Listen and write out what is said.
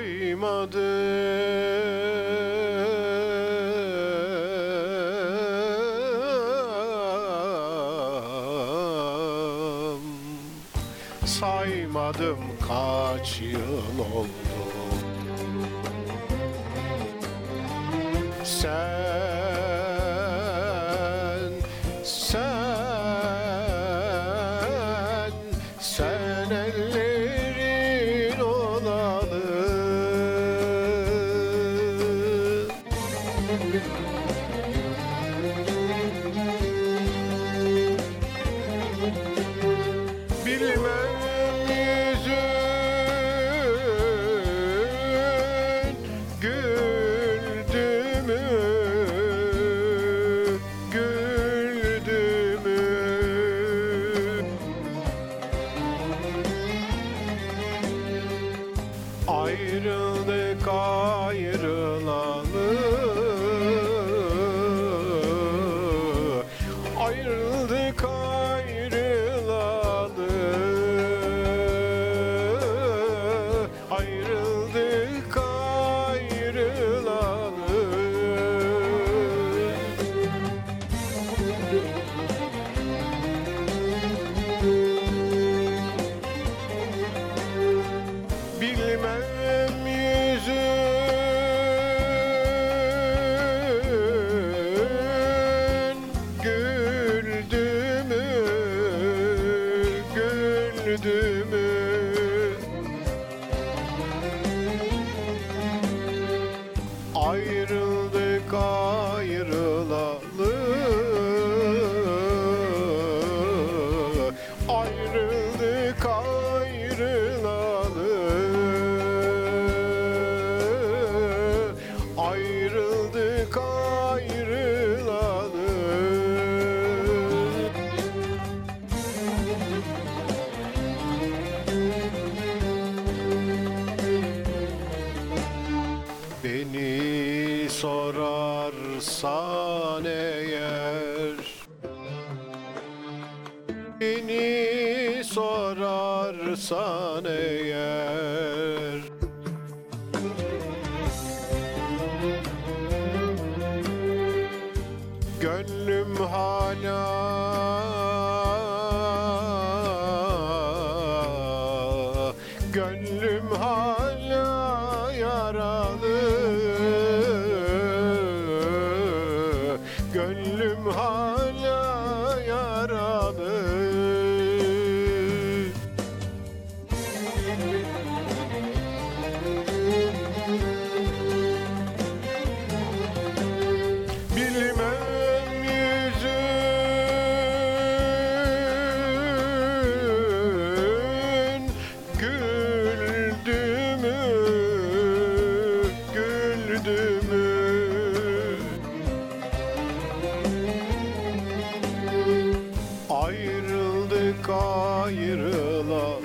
saymadım. Saymadım kaç yıl oldu. Sen, sen, sen ellerin olalı Ayrıldık ayrılalı. Ayrıldık ayrılalı güldü mü Ayrıldık ayrılalı sorarsan eğer Beni sorarsan eğer Gönlüm hala Gönlüm hala yaralı ayrılalım